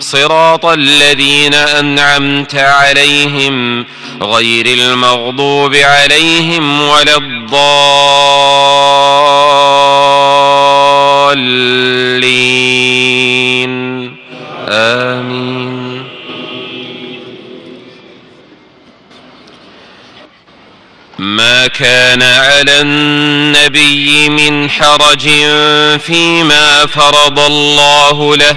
صراط الذين أنعمت عليهم غير المغضوب عليهم ولا الضالين. آمين. ما كان على النبي من حرج فيما فرض الله له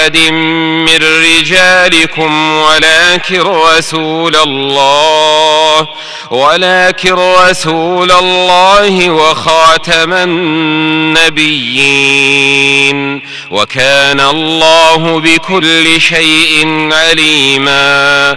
أحد من رجالكم ولكن رسول الله ولكن رسول الله وخاتم النبيين. وكان الله بكل شيء عليما.